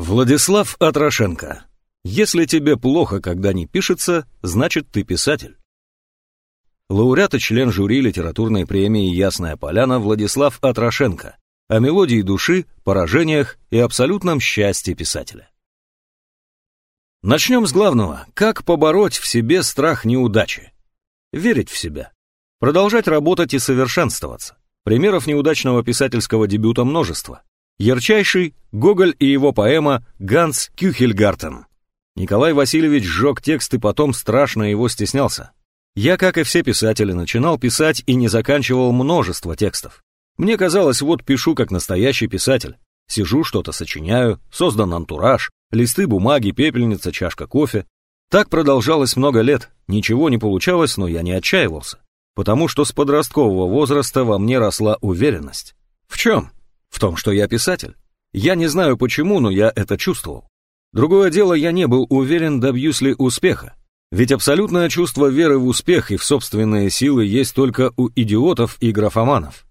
Владислав Атрошенко. Если тебе плохо, когда не пишется, значит ты писатель. Лауреат и член жюри литературной премии «Ясная поляна» Владислав Атрошенко о мелодии души, поражениях и абсолютном счастье писателя. Начнем с главного. Как побороть в себе страх неудачи? Верить в себя. Продолжать работать и совершенствоваться. Примеров неудачного писательского дебюта множество. Ярчайший — Гоголь и его поэма «Ганс Кюхельгартен». Николай Васильевич сжег текст и потом страшно его стеснялся. Я, как и все писатели, начинал писать и не заканчивал множество текстов. Мне казалось, вот пишу как настоящий писатель. Сижу, что-то сочиняю, создан антураж, листы бумаги, пепельница, чашка кофе. Так продолжалось много лет, ничего не получалось, но я не отчаивался, потому что с подросткового возраста во мне росла уверенность. В чем? В том, что я писатель. Я не знаю почему, но я это чувствовал. Другое дело, я не был уверен, добьюсь ли успеха. Ведь абсолютное чувство веры в успех и в собственные силы есть только у идиотов и графоманов.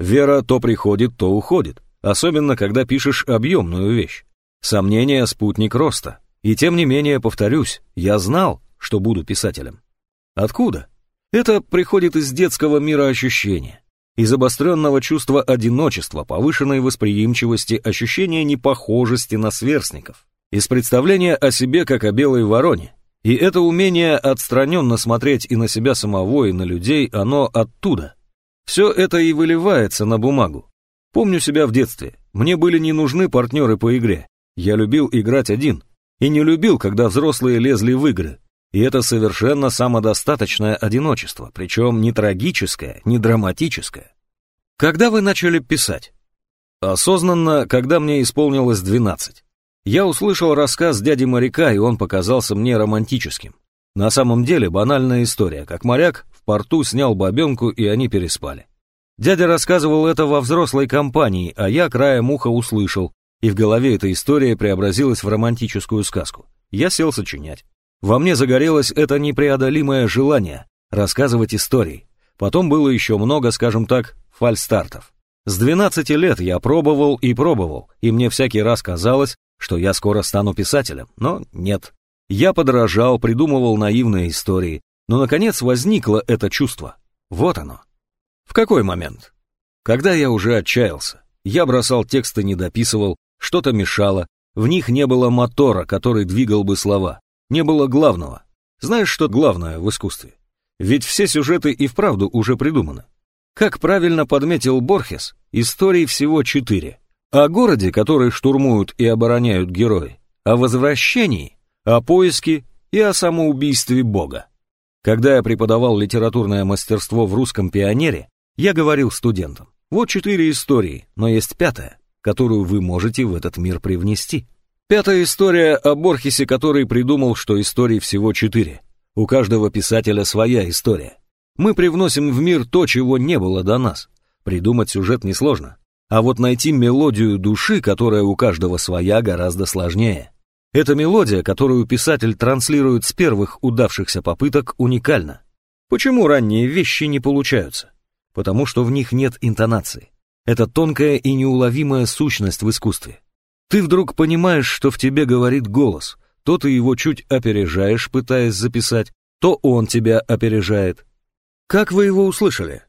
Вера то приходит, то уходит, особенно когда пишешь объемную вещь. Сомнение – спутник роста. И тем не менее, повторюсь, я знал, что буду писателем. Откуда? Это приходит из детского мира ощущения из обостренного чувства одиночества, повышенной восприимчивости, ощущения непохожести на сверстников, из представления о себе как о белой вороне. И это умение отстраненно смотреть и на себя самого, и на людей, оно оттуда. Все это и выливается на бумагу. Помню себя в детстве. Мне были не нужны партнеры по игре. Я любил играть один. И не любил, когда взрослые лезли в игры. И это совершенно самодостаточное одиночество, причем не трагическое, не драматическое. Когда вы начали писать? Осознанно, когда мне исполнилось 12. Я услышал рассказ дяди моряка, и он показался мне романтическим. На самом деле банальная история, как моряк в порту снял бабенку, и они переспали. Дядя рассказывал это во взрослой компании, а я краем уха услышал, и в голове эта история преобразилась в романтическую сказку. Я сел сочинять. Во мне загорелось это непреодолимое желание рассказывать истории. Потом было еще много, скажем так, фальстартов. С 12 лет я пробовал и пробовал, и мне всякий раз казалось, что я скоро стану писателем, но нет. Я подражал, придумывал наивные истории, но, наконец, возникло это чувство. Вот оно. В какой момент? Когда я уже отчаялся. Я бросал тексты, не дописывал, что-то мешало, в них не было мотора, который двигал бы слова не было главного. Знаешь, что главное в искусстве? Ведь все сюжеты и вправду уже придуманы. Как правильно подметил Борхес, историй всего четыре. О городе, который штурмуют и обороняют герои, о возвращении, о поиске и о самоубийстве Бога. Когда я преподавал литературное мастерство в русском пионере, я говорил студентам, вот четыре истории, но есть пятая, которую вы можете в этот мир привнести. Пятая история о Борхесе, который придумал, что историй всего четыре. У каждого писателя своя история. Мы привносим в мир то, чего не было до нас. Придумать сюжет несложно. А вот найти мелодию души, которая у каждого своя, гораздо сложнее. Эта мелодия, которую писатель транслирует с первых удавшихся попыток, уникальна. Почему ранние вещи не получаются? Потому что в них нет интонации. Это тонкая и неуловимая сущность в искусстве. Ты вдруг понимаешь, что в тебе говорит голос. То ты его чуть опережаешь, пытаясь записать, то он тебя опережает. Как вы его услышали?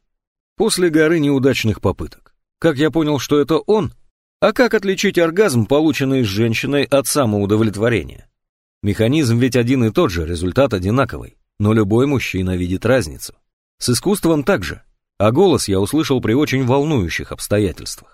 После горы неудачных попыток. Как я понял, что это он? А как отличить оргазм, полученный с женщиной, от самоудовлетворения? Механизм ведь один и тот же, результат одинаковый. Но любой мужчина видит разницу. С искусством также. А голос я услышал при очень волнующих обстоятельствах.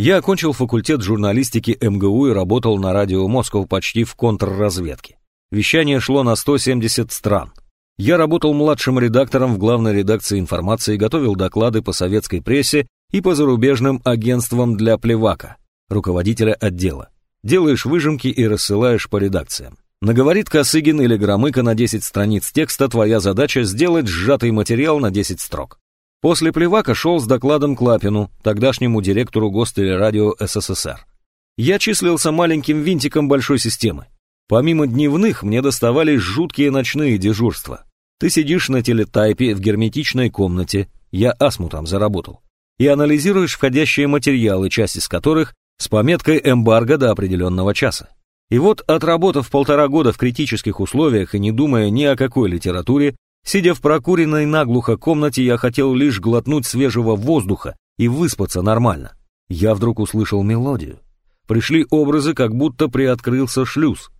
Я окончил факультет журналистики МГУ и работал на радио Москва почти в контрразведке. Вещание шло на 170 стран. Я работал младшим редактором в главной редакции информации, готовил доклады по советской прессе и по зарубежным агентствам для плевака, руководителя отдела. Делаешь выжимки и рассылаешь по редакциям. Наговорит Косыгин или Громыко на 10 страниц текста, твоя задача сделать сжатый материал на 10 строк. После плевака шел с докладом к Лапину, тогдашнему директору Гостелерадио СССР. Я числился маленьким винтиком большой системы. Помимо дневных, мне доставались жуткие ночные дежурства. Ты сидишь на телетайпе в герметичной комнате, я астму там заработал, и анализируешь входящие материалы, часть из которых с пометкой эмбарго до определенного часа. И вот, отработав полтора года в критических условиях и не думая ни о какой литературе, сидя в прокуренной наглухо комнате, я хотел лишь глотнуть свежего воздуха и выспаться нормально. Я вдруг услышал мелодию. Пришли образы, как будто приоткрылся шлюз.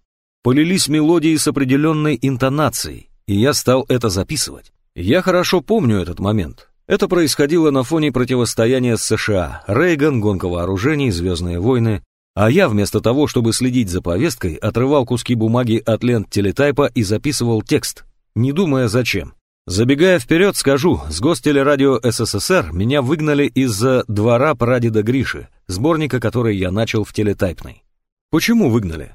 Полились мелодии с определенной интонацией, и я стал это записывать. Я хорошо помню этот момент. Это происходило на фоне противостояния с США, Рейган, гонка вооружений, Звездные войны, а я вместо того, чтобы следить за повесткой, отрывал куски бумаги от лент телетайпа и записывал текст, не думая зачем. Забегая вперед, скажу, с Гостелерадио СССР меня выгнали из-за «Двора прадеда Гриши», сборника, который я начал в телетайпной. Почему выгнали?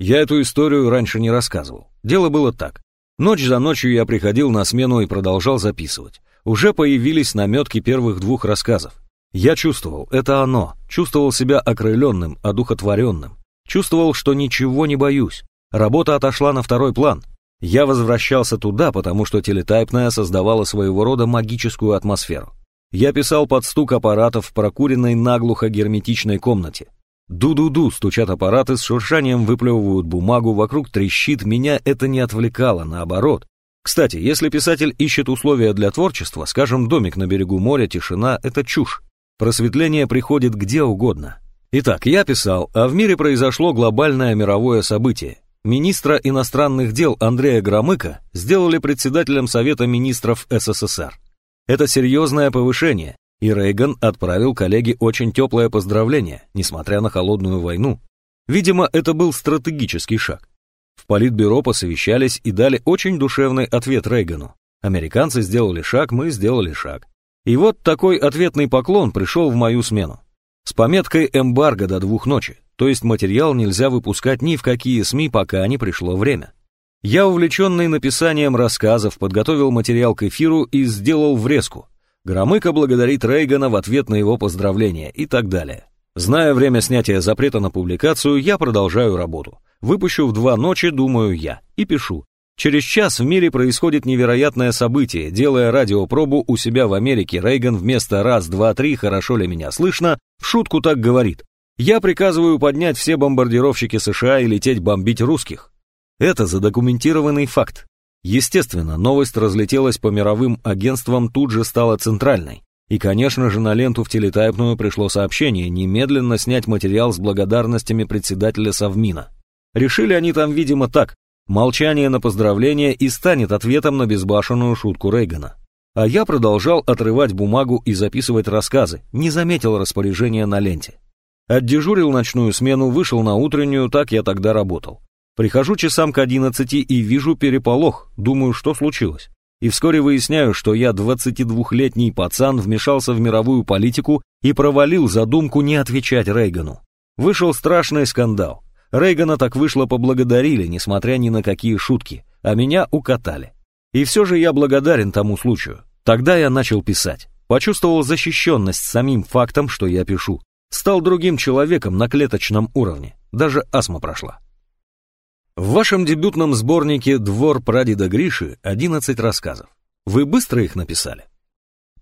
Я эту историю раньше не рассказывал. Дело было так. Ночь за ночью я приходил на смену и продолжал записывать. Уже появились наметки первых двух рассказов. Я чувствовал, это оно, чувствовал себя окрыленным, одухотворенным. Чувствовал, что ничего не боюсь. Работа отошла на второй план. Я возвращался туда, потому что телетайпная создавала своего рода магическую атмосферу. Я писал под стук аппаратов в прокуренной наглухо герметичной комнате. Ду-ду-ду стучат аппараты, с шуршанием выплевывают бумагу, вокруг трещит, меня это не отвлекало, наоборот. Кстати, если писатель ищет условия для творчества, скажем, домик на берегу моря, тишина — это чушь. Просветление приходит где угодно. Итак, я писал, а в мире произошло глобальное мировое событие. Министра иностранных дел Андрея Громыка сделали председателем Совета министров СССР. Это серьезное повышение, и Рейган отправил коллеге очень теплое поздравление, несмотря на холодную войну. Видимо, это был стратегический шаг. В Политбюро посовещались и дали очень душевный ответ Рейгану. Американцы сделали шаг, мы сделали шаг. И вот такой ответный поклон пришел в мою смену. С пометкой «эмбарго» до двух ночи, то есть материал нельзя выпускать ни в какие СМИ, пока не пришло время. Я, увлеченный написанием рассказов, подготовил материал к эфиру и сделал врезку. Громыко благодарит Рейгана в ответ на его поздравления и так далее. Зная время снятия запрета на публикацию, я продолжаю работу. Выпущу в два ночи, думаю я, и пишу. Через час в мире происходит невероятное событие. Делая радиопробу у себя в Америке, Рейган вместо «раз, два, три, хорошо ли меня слышно» в шутку так говорит. «Я приказываю поднять все бомбардировщики США и лететь бомбить русских». Это задокументированный факт. Естественно, новость разлетелась по мировым агентствам, тут же стала центральной. И, конечно же, на ленту в телетайпную пришло сообщение немедленно снять материал с благодарностями председателя Совмина. Решили они там, видимо, так. Молчание на поздравление и станет ответом на безбашенную шутку Рейгана. А я продолжал отрывать бумагу и записывать рассказы, не заметил распоряжения на ленте. Отдежурил ночную смену, вышел на утреннюю, так я тогда работал. Прихожу часам к одиннадцати и вижу переполох, думаю, что случилось. И вскоре выясняю, что я 22-летний пацан вмешался в мировую политику и провалил задумку не отвечать Рейгану. Вышел страшный скандал. Рейгана так вышло поблагодарили, несмотря ни на какие шутки, а меня укатали. И все же я благодарен тому случаю. Тогда я начал писать. Почувствовал защищенность самим фактом, что я пишу. Стал другим человеком на клеточном уровне. Даже астма прошла. В вашем дебютном сборнике «Двор прадеда Гриши» 11 рассказов. Вы быстро их написали?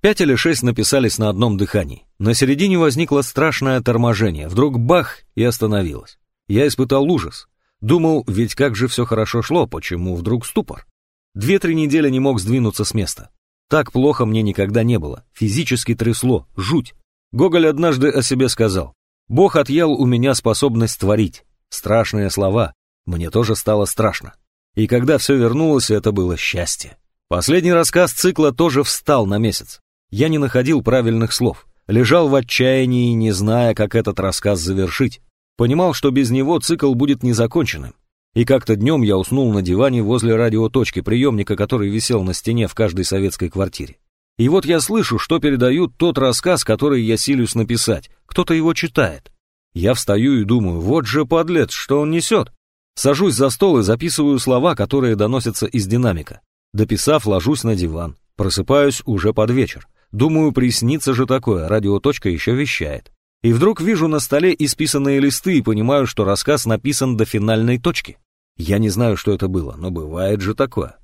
Пять или шесть написались на одном дыхании. На середине возникло страшное торможение. Вдруг бах и остановилось. Я испытал ужас. Думал, ведь как же все хорошо шло, почему вдруг ступор? Две-три недели не мог сдвинуться с места. Так плохо мне никогда не было. Физически трясло, жуть. Гоголь однажды о себе сказал. «Бог отъел у меня способность творить». Страшные слова. Мне тоже стало страшно. И когда все вернулось, это было счастье. Последний рассказ цикла тоже встал на месяц. Я не находил правильных слов. Лежал в отчаянии, не зная, как этот рассказ завершить. Понимал, что без него цикл будет незаконченным. И как-то днем я уснул на диване возле радиоточки приемника, который висел на стене в каждой советской квартире. И вот я слышу, что передают тот рассказ, который я силюсь написать. Кто-то его читает. Я встаю и думаю, вот же подлец, что он несет. Сажусь за стол и записываю слова, которые доносятся из динамика. Дописав, ложусь на диван. Просыпаюсь уже под вечер. Думаю, приснится же такое, радиоточка еще вещает. И вдруг вижу на столе исписанные листы и понимаю, что рассказ написан до финальной точки. Я не знаю, что это было, но бывает же такое.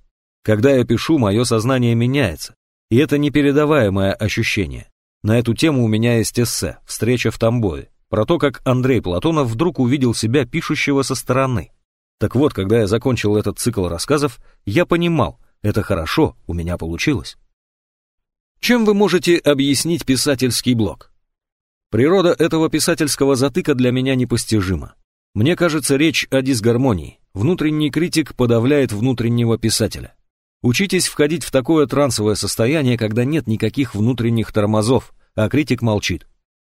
Когда я пишу, мое сознание меняется. И это непередаваемое ощущение. На эту тему у меня есть эссе «Встреча в Тамбове». про то, как Андрей Платонов вдруг увидел себя пишущего со стороны. Так вот, когда я закончил этот цикл рассказов, я понимал, это хорошо, у меня получилось. Чем вы можете объяснить писательский блог? Природа этого писательского затыка для меня непостижима. Мне кажется, речь о дисгармонии. Внутренний критик подавляет внутреннего писателя. Учитесь входить в такое трансовое состояние, когда нет никаких внутренних тормозов, а критик молчит.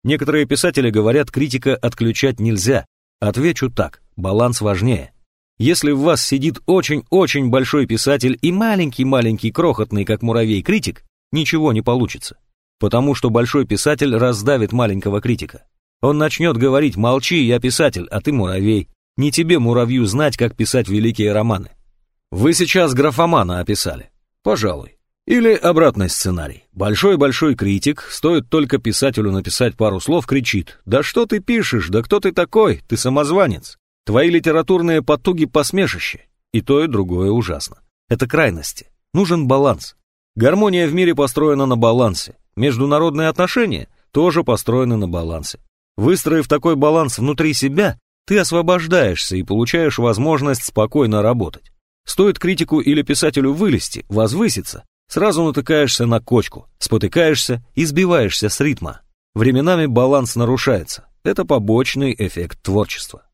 Некоторые писатели говорят, критика отключать нельзя. Отвечу так, баланс важнее. Если в вас сидит очень-очень большой писатель и маленький-маленький крохотный, как муравей, критик, ничего не получится. Потому что большой писатель раздавит маленького критика. Он начнет говорить «молчи, я писатель, а ты муравей». Не тебе, муравью, знать, как писать великие романы. Вы сейчас графомана описали. Пожалуй. Или обратный сценарий. Большой-большой критик, стоит только писателю написать пару слов, кричит «Да что ты пишешь? Да кто ты такой? Ты самозванец!» Твои литературные потуги посмешище. И то, и другое ужасно. Это крайности. Нужен баланс. Гармония в мире построена на балансе. Международные отношения тоже построены на балансе. Выстроив такой баланс внутри себя, ты освобождаешься и получаешь возможность спокойно работать. Стоит критику или писателю вылезти, возвыситься, сразу натыкаешься на кочку, спотыкаешься и сбиваешься с ритма. Временами баланс нарушается. Это побочный эффект творчества.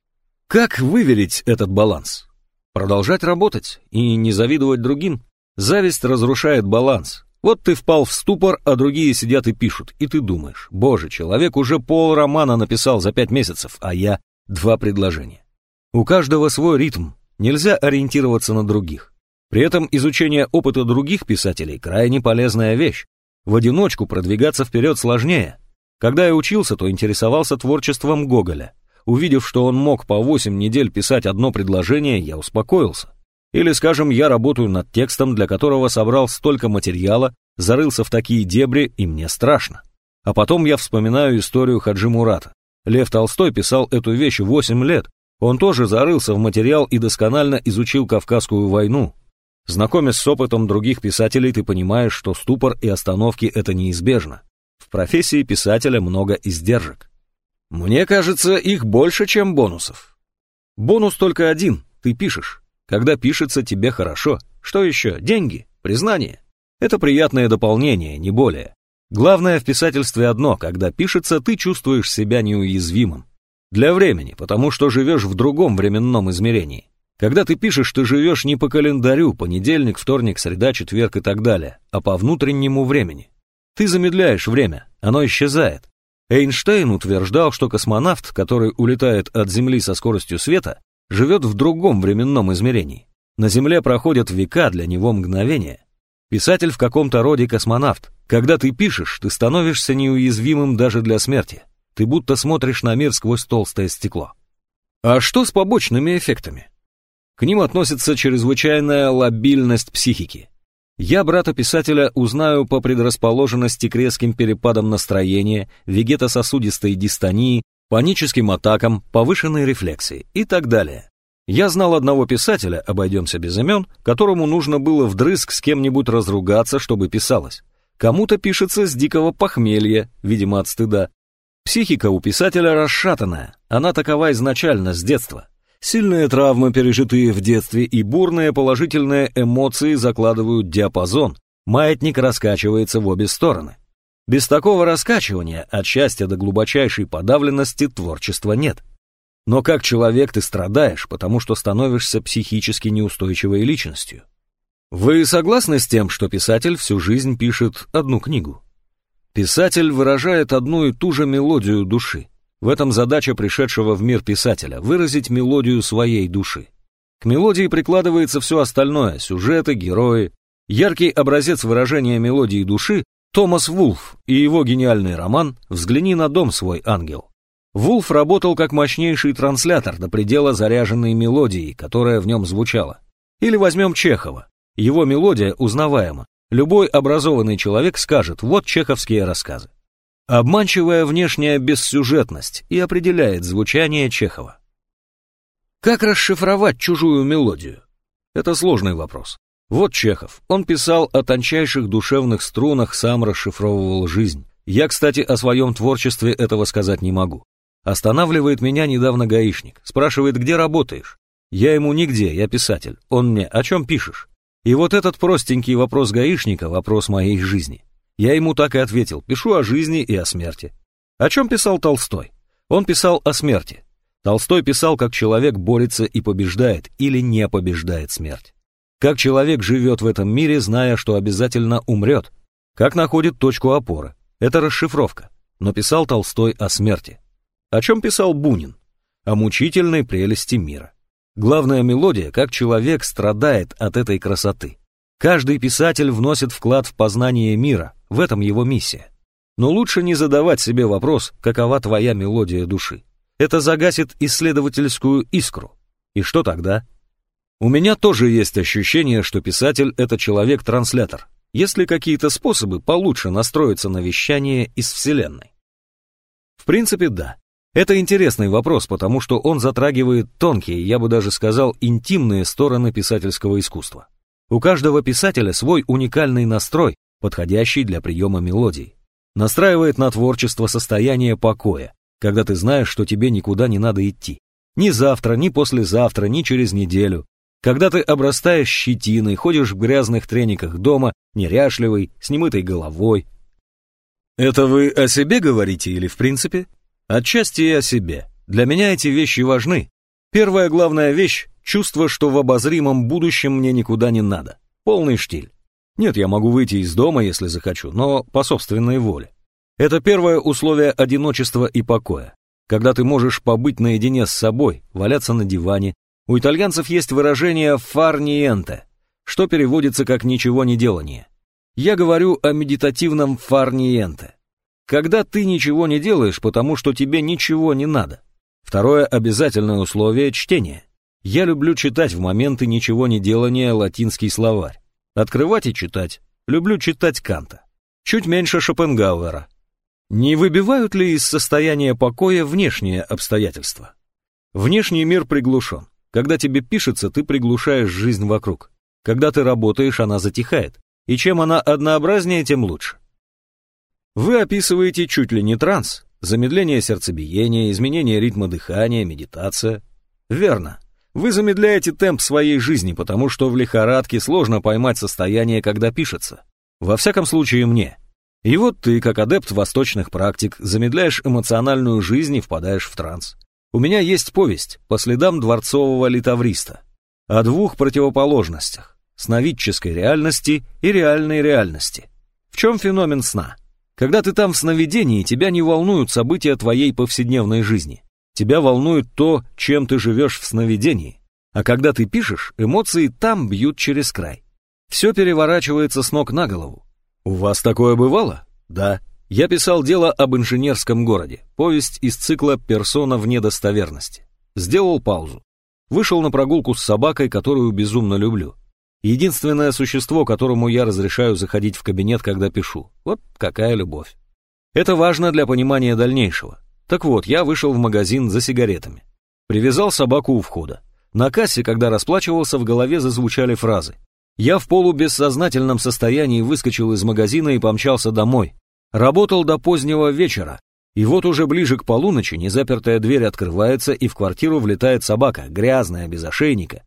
Как выверить этот баланс? Продолжать работать и не завидовать другим? Зависть разрушает баланс. Вот ты впал в ступор, а другие сидят и пишут, и ты думаешь, боже, человек уже пол романа написал за пять месяцев, а я два предложения. У каждого свой ритм, нельзя ориентироваться на других. При этом изучение опыта других писателей крайне полезная вещь. В одиночку продвигаться вперед сложнее. Когда я учился, то интересовался творчеством Гоголя. Увидев, что он мог по 8 недель писать одно предложение, я успокоился. Или, скажем, я работаю над текстом, для которого собрал столько материала, зарылся в такие дебри, и мне страшно. А потом я вспоминаю историю Хаджи Мурата. Лев Толстой писал эту вещь 8 лет. Он тоже зарылся в материал и досконально изучил Кавказскую войну. Знакомясь с опытом других писателей, ты понимаешь, что ступор и остановки — это неизбежно. В профессии писателя много издержек. Мне кажется, их больше, чем бонусов. Бонус только один — ты пишешь. Когда пишется тебе хорошо, что еще? Деньги? Признание? Это приятное дополнение, не более. Главное в писательстве одно, когда пишется, ты чувствуешь себя неуязвимым. Для времени, потому что живешь в другом временном измерении. Когда ты пишешь, ты живешь не по календарю, понедельник, вторник, среда, четверг и так далее, а по внутреннему времени. Ты замедляешь время, оно исчезает. Эйнштейн утверждал, что космонавт, который улетает от Земли со скоростью света, живет в другом временном измерении. На Земле проходят века, для него мгновения. Писатель в каком-то роде космонавт. Когда ты пишешь, ты становишься неуязвимым даже для смерти. Ты будто смотришь на мир сквозь толстое стекло. А что с побочными эффектами? К ним относится чрезвычайная лобильность психики. Я брата-писателя узнаю по предрасположенности к резким перепадам настроения, вегетососудистой дистонии, паническим атакам, повышенной рефлексии и так далее. Я знал одного писателя, обойдемся без имен, которому нужно было вдрызг с кем-нибудь разругаться, чтобы писалось. Кому-то пишется с дикого похмелья, видимо от стыда. Психика у писателя расшатанная, она такова изначально, с детства. Сильные травмы, пережитые в детстве, и бурные положительные эмоции закладывают диапазон, маятник раскачивается в обе стороны. Без такого раскачивания от счастья до глубочайшей подавленности творчества нет. Но как человек ты страдаешь, потому что становишься психически неустойчивой личностью. Вы согласны с тем, что писатель всю жизнь пишет одну книгу? Писатель выражает одну и ту же мелодию души. В этом задача пришедшего в мир писателя – выразить мелодию своей души. К мелодии прикладывается все остальное – сюжеты, герои. Яркий образец выражения мелодии души Томас Вулф и его гениальный роман «Взгляни на дом свой, ангел». Вулф работал как мощнейший транслятор до предела заряженной мелодией, которая в нем звучала. Или возьмем Чехова. Его мелодия узнаваема. Любой образованный человек скажет «вот чеховские рассказы». Обманчивая внешняя бессюжетность и определяет звучание Чехова. Как расшифровать чужую мелодию? Это сложный вопрос. Вот Чехов. Он писал о тончайших душевных струнах, сам расшифровывал жизнь. Я, кстати, о своем творчестве этого сказать не могу. Останавливает меня недавно гаишник, спрашивает, где работаешь. Я ему нигде, я писатель. Он мне, о чем пишешь? И вот этот простенький вопрос гаишника, вопрос моей жизни. Я ему так и ответил, пишу о жизни и о смерти. О чем писал Толстой? Он писал о смерти. Толстой писал, как человек борется и побеждает или не побеждает смерть. Как человек живет в этом мире, зная, что обязательно умрет. Как находит точку опоры. Это расшифровка. Но писал Толстой о смерти. О чем писал Бунин? О мучительной прелести мира. Главная мелодия, как человек страдает от этой красоты. Каждый писатель вносит вклад в познание мира, в этом его миссия. Но лучше не задавать себе вопрос, какова твоя мелодия души. Это загасит исследовательскую искру. И что тогда? У меня тоже есть ощущение, что писатель — это человек-транслятор. Есть ли какие-то способы получше настроиться на вещание из Вселенной? В принципе, да. Это интересный вопрос, потому что он затрагивает тонкие, я бы даже сказал, интимные стороны писательского искусства. У каждого писателя свой уникальный настрой, подходящий для приема мелодий. Настраивает на творчество состояние покоя, когда ты знаешь, что тебе никуда не надо идти. Ни завтра, ни послезавтра, ни через неделю. Когда ты обрастаешь щетиной, ходишь в грязных трениках дома, неряшливый, с немытой головой. Это вы о себе говорите или в принципе? Отчасти и о себе. Для меня эти вещи важны. Первая главная вещь — чувство, что в обозримом будущем мне никуда не надо. Полный штиль. Нет, я могу выйти из дома, если захочу, но по собственной воле. Это первое условие одиночества и покоя. Когда ты можешь побыть наедине с собой, валяться на диване. У итальянцев есть выражение «far niente», что переводится как «ничего не делание». Я говорю о медитативном «far niente». Когда ты ничего не делаешь, потому что тебе ничего не надо. Второе обязательное условие – чтение. Я люблю читать в моменты ничего не делания латинский словарь. Открывать и читать. Люблю читать Канта. Чуть меньше Шопенгауэра. Не выбивают ли из состояния покоя внешние обстоятельства? Внешний мир приглушен. Когда тебе пишется, ты приглушаешь жизнь вокруг. Когда ты работаешь, она затихает. И чем она однообразнее, тем лучше. Вы описываете чуть ли не транс, замедление сердцебиения, изменение ритма дыхания, медитация. Верно. Вы замедляете темп своей жизни, потому что в лихорадке сложно поймать состояние, когда пишется. Во всяком случае мне. И вот ты, как адепт восточных практик, замедляешь эмоциональную жизнь и впадаешь в транс. У меня есть повесть по следам дворцового литавриста о двух противоположностях – сновидческой реальности и реальной реальности. В чем феномен сна? Когда ты там в сновидении, тебя не волнуют события твоей повседневной жизни. Тебя волнует то, чем ты живешь в сновидении. А когда ты пишешь, эмоции там бьют через край. Все переворачивается с ног на голову. «У вас такое бывало?» «Да. Я писал дело об инженерском городе, повесть из цикла «Персона в недостоверности». Сделал паузу. Вышел на прогулку с собакой, которую безумно люблю. Единственное существо, которому я разрешаю заходить в кабинет, когда пишу. Вот какая любовь. Это важно для понимания дальнейшего. Так вот, я вышел в магазин за сигаретами. Привязал собаку у входа. На кассе, когда расплачивался, в голове зазвучали фразы. Я в полубессознательном состоянии выскочил из магазина и помчался домой. Работал до позднего вечера, и вот уже ближе к полуночи незапертая дверь открывается, и в квартиру влетает собака, грязная, без ошейника.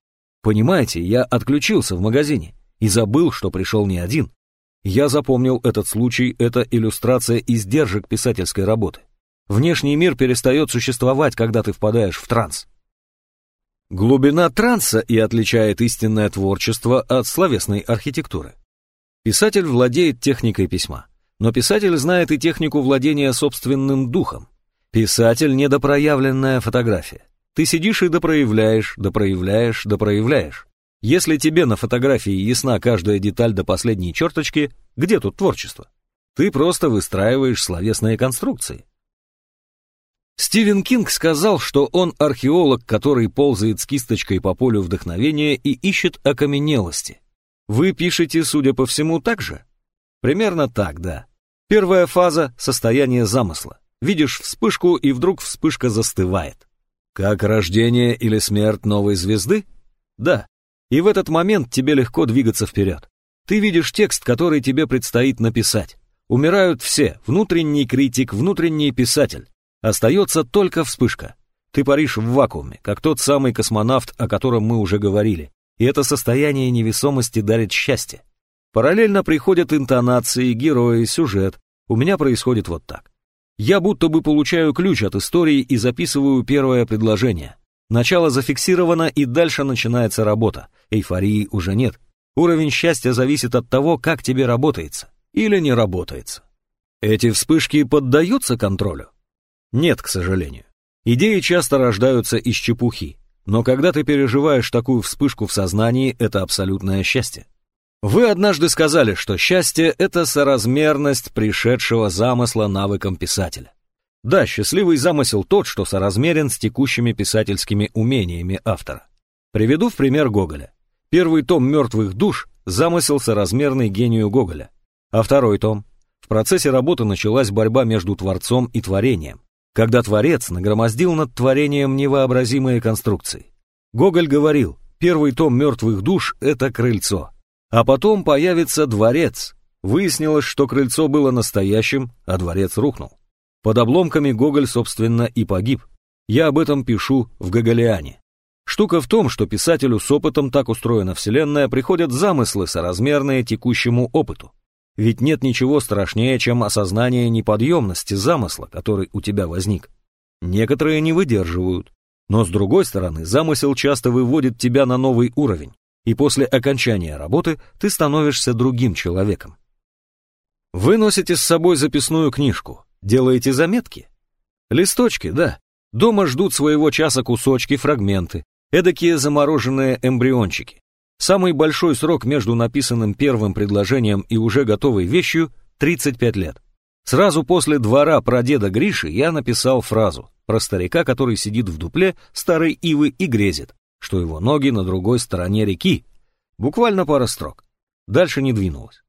Понимаете, я отключился в магазине и забыл, что пришел не один. Я запомнил этот случай, это иллюстрация издержек писательской работы. Внешний мир перестает существовать, когда ты впадаешь в транс. Глубина транса и отличает истинное творчество от словесной архитектуры. Писатель владеет техникой письма, но писатель знает и технику владения собственным духом. Писатель — недопроявленная фотография. Ты сидишь и допроявляешь, допроявляешь, допроявляешь. Если тебе на фотографии ясна каждая деталь до последней черточки, где тут творчество? Ты просто выстраиваешь словесные конструкции. Стивен Кинг сказал, что он археолог, который ползает с кисточкой по полю вдохновения и ищет окаменелости. Вы пишете, судя по всему, так же? Примерно так, да. Первая фаза — состояние замысла. Видишь вспышку, и вдруг вспышка застывает. Как рождение или смерть новой звезды? Да. И в этот момент тебе легко двигаться вперед. Ты видишь текст, который тебе предстоит написать. Умирают все — внутренний критик, внутренний писатель. Остается только вспышка. Ты паришь в вакууме, как тот самый космонавт, о котором мы уже говорили. И это состояние невесомости дарит счастье. Параллельно приходят интонации, герои, сюжет. У меня происходит вот так. Я будто бы получаю ключ от истории и записываю первое предложение. Начало зафиксировано, и дальше начинается работа. Эйфории уже нет. Уровень счастья зависит от того, как тебе работается или не работается. Эти вспышки поддаются контролю? Нет, к сожалению. Идеи часто рождаются из чепухи, но когда ты переживаешь такую вспышку в сознании, это абсолютное счастье. Вы однажды сказали, что счастье — это соразмерность пришедшего замысла навыкам писателя. Да, счастливый замысел тот, что соразмерен с текущими писательскими умениями автора. Приведу в пример Гоголя. Первый том «Мертвых душ» — замысел соразмерный гению Гоголя. А второй том? В процессе работы началась борьба между творцом и творением, когда творец нагромоздил над творением невообразимые конструкции. Гоголь говорил, первый том «Мертвых душ» — это крыльцо. А потом появится дворец. Выяснилось, что крыльцо было настоящим, а дворец рухнул. Под обломками Гоголь, собственно, и погиб. Я об этом пишу в Гоголиане. Штука в том, что писателю с опытом так устроена Вселенная, приходят замыслы, соразмерные текущему опыту. Ведь нет ничего страшнее, чем осознание неподъемности замысла, который у тебя возник. Некоторые не выдерживают. Но с другой стороны, замысел часто выводит тебя на новый уровень, и после окончания работы ты становишься другим человеком. Вы носите с собой записную книжку, Делаете заметки? Листочки, да. Дома ждут своего часа кусочки, фрагменты, эдакие замороженные эмбриончики. Самый большой срок между написанным первым предложением и уже готовой вещью — 35 лет. Сразу после двора про деда Гриши я написал фразу про старика, который сидит в дупле старой ивы и грезит, что его ноги на другой стороне реки. Буквально пара строк. Дальше не двинулось.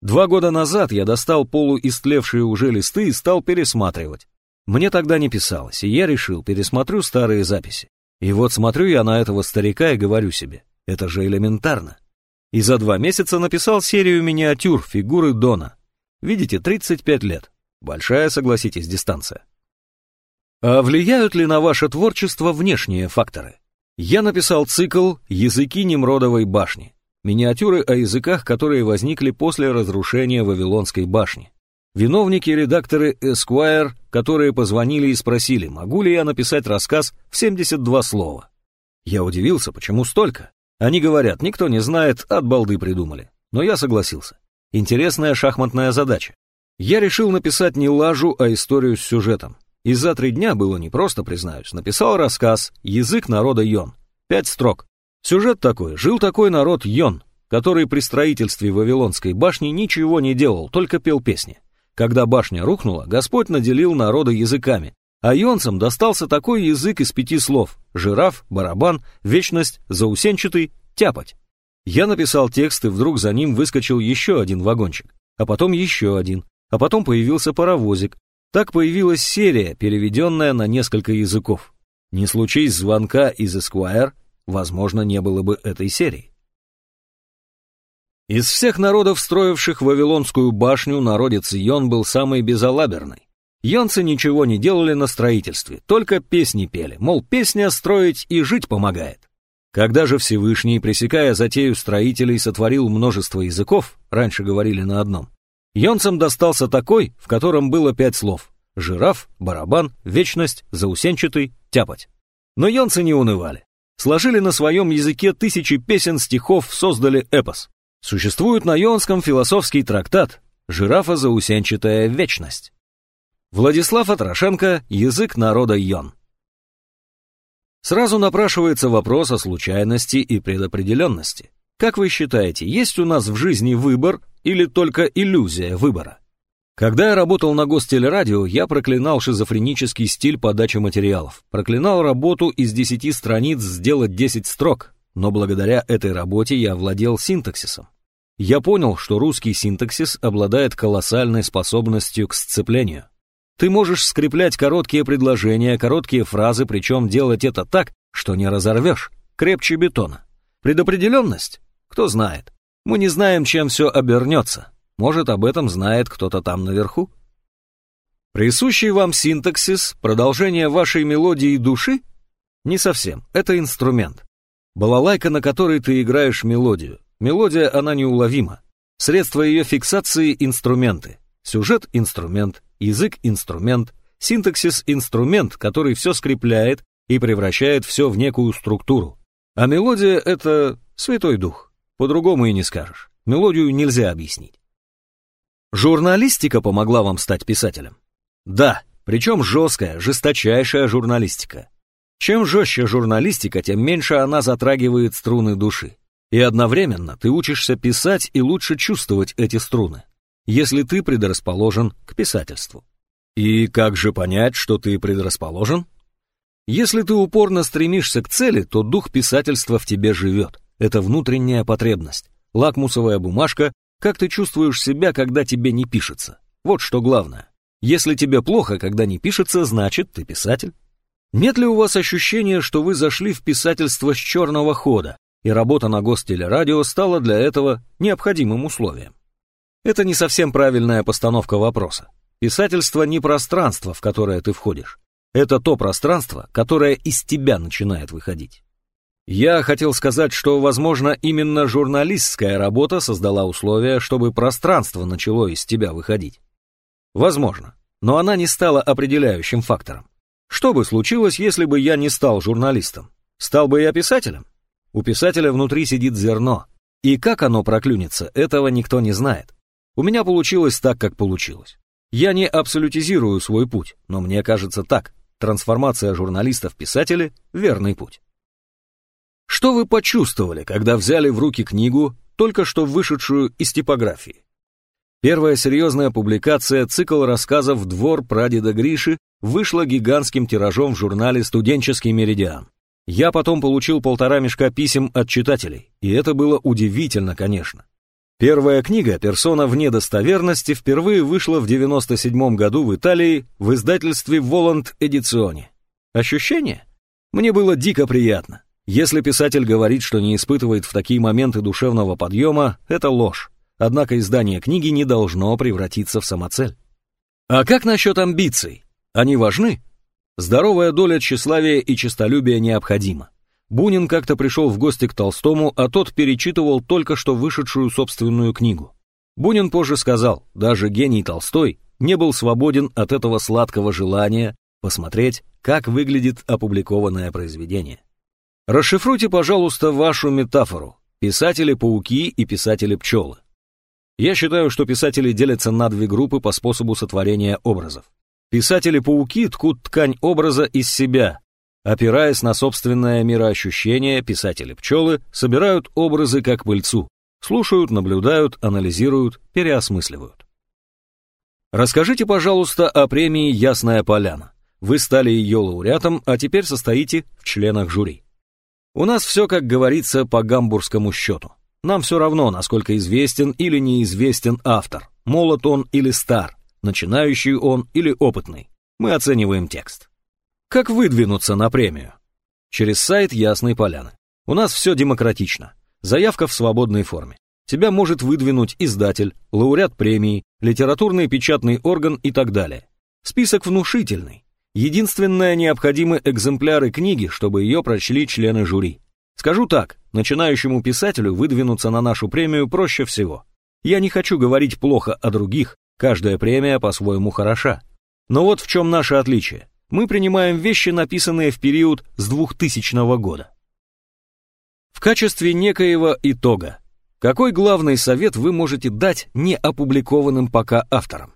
Два года назад я достал полуистлевшие уже листы и стал пересматривать. Мне тогда не писалось, и я решил, пересмотрю старые записи. И вот смотрю я на этого старика и говорю себе, это же элементарно. И за два месяца написал серию миниатюр фигуры Дона. Видите, 35 лет. Большая, согласитесь, дистанция. А влияют ли на ваше творчество внешние факторы? Я написал цикл «Языки Немродовой башни». Миниатюры о языках, которые возникли после разрушения Вавилонской башни. Виновники редакторы Esquire, которые позвонили и спросили, могу ли я написать рассказ в 72 слова. Я удивился, почему столько. Они говорят, никто не знает, от балды придумали. Но я согласился. Интересная шахматная задача. Я решил написать не лажу, а историю с сюжетом. И за три дня было непросто, признаюсь. Написал рассказ «Язык народа Йон». Пять строк. Сюжет такой. Жил такой народ Йон, который при строительстве Вавилонской башни ничего не делал, только пел песни. Когда башня рухнула, Господь наделил народа языками, а йонцам достался такой язык из пяти слов – жираф, барабан, вечность, заусенчатый, тяпать. Я написал текст, и вдруг за ним выскочил еще один вагончик, а потом еще один, а потом появился паровозик. Так появилась серия, переведенная на несколько языков. Не случись звонка из Esquire, возможно, не было бы этой серии. Из всех народов, строивших Вавилонскую башню, народец Йон был самый безалаберный. Йонцы ничего не делали на строительстве, только песни пели, мол, песня строить и жить помогает. Когда же Всевышний, пресекая затею строителей, сотворил множество языков, раньше говорили на одном, Йонцам достался такой, в котором было пять слов — жираф, барабан, вечность, заусенчатый, тяпать. Но йонцы не унывали. Сложили на своем языке тысячи песен, стихов, создали эпос. Существует на Йонском философский трактат «Жирафа заусенчатая вечность». Владислав Атрошенко «Язык народа Йон». Сразу напрашивается вопрос о случайности и предопределенности. Как вы считаете, есть у нас в жизни выбор или только иллюзия выбора? Когда я работал на гостелерадио, я проклинал шизофренический стиль подачи материалов, проклинал работу из 10 страниц сделать 10 строк, но благодаря этой работе я владел синтаксисом. Я понял, что русский синтаксис обладает колоссальной способностью к сцеплению. Ты можешь скреплять короткие предложения, короткие фразы, причем делать это так, что не разорвешь, крепче бетона. Предопределенность? Кто знает. Мы не знаем, чем все обернется. Может, об этом знает кто-то там наверху? Присущий вам синтаксис, продолжение вашей мелодии души? Не совсем, это инструмент. Балалайка, на которой ты играешь мелодию. Мелодия, она неуловима. Средства ее фиксации – инструменты. Сюжет – инструмент, язык – инструмент, синтаксис – инструмент, который все скрепляет и превращает все в некую структуру. А мелодия — это святой дух. По-другому и не скажешь. Мелодию нельзя объяснить. Журналистика помогла вам стать писателем? Да, причем жесткая, жесточайшая журналистика. Чем жестче журналистика, тем меньше она затрагивает струны души. И одновременно ты учишься писать и лучше чувствовать эти струны, если ты предрасположен к писательству. И как же понять, что ты предрасположен? Если ты упорно стремишься к цели, то дух писательства в тебе живет. Это внутренняя потребность. Лакмусовая бумажка, как ты чувствуешь себя, когда тебе не пишется. Вот что главное. Если тебе плохо, когда не пишется, значит, ты писатель. Нет ли у вас ощущения, что вы зашли в писательство с черного хода, и работа на гостелерадио стала для этого необходимым условием? Это не совсем правильная постановка вопроса. Писательство не пространство, в которое ты входишь. Это то пространство, которое из тебя начинает выходить. Я хотел сказать, что, возможно, именно журналистская работа создала условия, чтобы пространство начало из тебя выходить. Возможно, но она не стала определяющим фактором. Что бы случилось, если бы я не стал журналистом? Стал бы я писателем? У писателя внутри сидит зерно, и как оно проклюнется, этого никто не знает. У меня получилось так, как получилось. Я не абсолютизирую свой путь, но мне кажется так. Трансформация журналиста в писателя – верный путь. Что вы почувствовали, когда взяли в руки книгу, только что вышедшую из типографии? Первая серьезная публикация, цикл рассказов «Двор прадеда Гриши» вышла гигантским тиражом в журнале «Студенческий меридиан». Я потом получил полтора мешка писем от читателей, и это было удивительно, конечно. Первая книга «Персона вне достоверности» впервые вышла в 97 году в Италии в издательстве «Воланд Эдиционе». Ощущение? Мне было дико приятно. Если писатель говорит, что не испытывает в такие моменты душевного подъема, это ложь. Однако издание книги не должно превратиться в самоцель. А как насчет амбиций? Они важны? Здоровая доля тщеславия и честолюбия необходима. Бунин как-то пришел в гости к Толстому, а тот перечитывал только что вышедшую собственную книгу. Бунин позже сказал, даже гений Толстой не был свободен от этого сладкого желания посмотреть, как выглядит опубликованное произведение. Расшифруйте, пожалуйста, вашу метафору «писатели-пауки» и «писатели-пчелы». Я считаю, что писатели делятся на две группы по способу сотворения образов. Писатели-пауки ткут ткань образа из себя, Опираясь на собственное мироощущение, писатели-пчелы собирают образы как пыльцу, слушают, наблюдают, анализируют, переосмысливают. Расскажите, пожалуйста, о премии «Ясная поляна». Вы стали ее лауреатом, а теперь состоите в членах жюри. У нас все, как говорится, по гамбургскому счету. Нам все равно, насколько известен или неизвестен автор, молод он или стар, начинающий он или опытный. Мы оцениваем текст. Как выдвинуться на премию? Через сайт Ясной Поляны. У нас все демократично. Заявка в свободной форме. Тебя может выдвинуть издатель, лауреат премии, литературный печатный орган и так далее. Список внушительный. Единственное необходимы экземпляры книги, чтобы ее прочли члены жюри. Скажу так, начинающему писателю выдвинуться на нашу премию проще всего. Я не хочу говорить плохо о других, каждая премия по-своему хороша. Но вот в чем наше отличие мы принимаем вещи, написанные в период с 2000 года. В качестве некоего итога, какой главный совет вы можете дать не опубликованным пока авторам?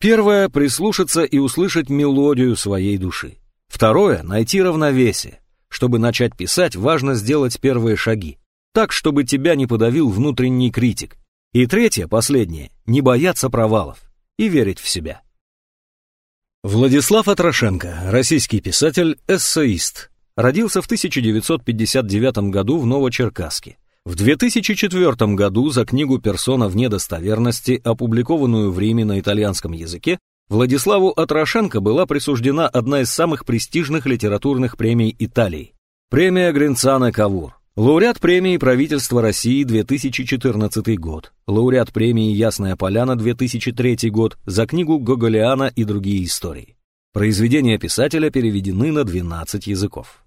Первое – прислушаться и услышать мелодию своей души. Второе – найти равновесие. Чтобы начать писать, важно сделать первые шаги, так, чтобы тебя не подавил внутренний критик. И третье, последнее – не бояться провалов и верить в себя. Владислав Атрошенко, российский писатель, эссеист. Родился в 1959 году в Новочеркасске. В 2004 году за книгу «Персона вне достоверности», опубликованную в Риме на итальянском языке, Владиславу Атрошенко была присуждена одна из самых престижных литературных премий Италии – премия Гринцана Кавур. Лауреат премии правительства России 2014 год. Лауреат премии Ясная Поляна 2003 год за книгу Гоголиана и другие истории. Произведения писателя переведены на 12 языков.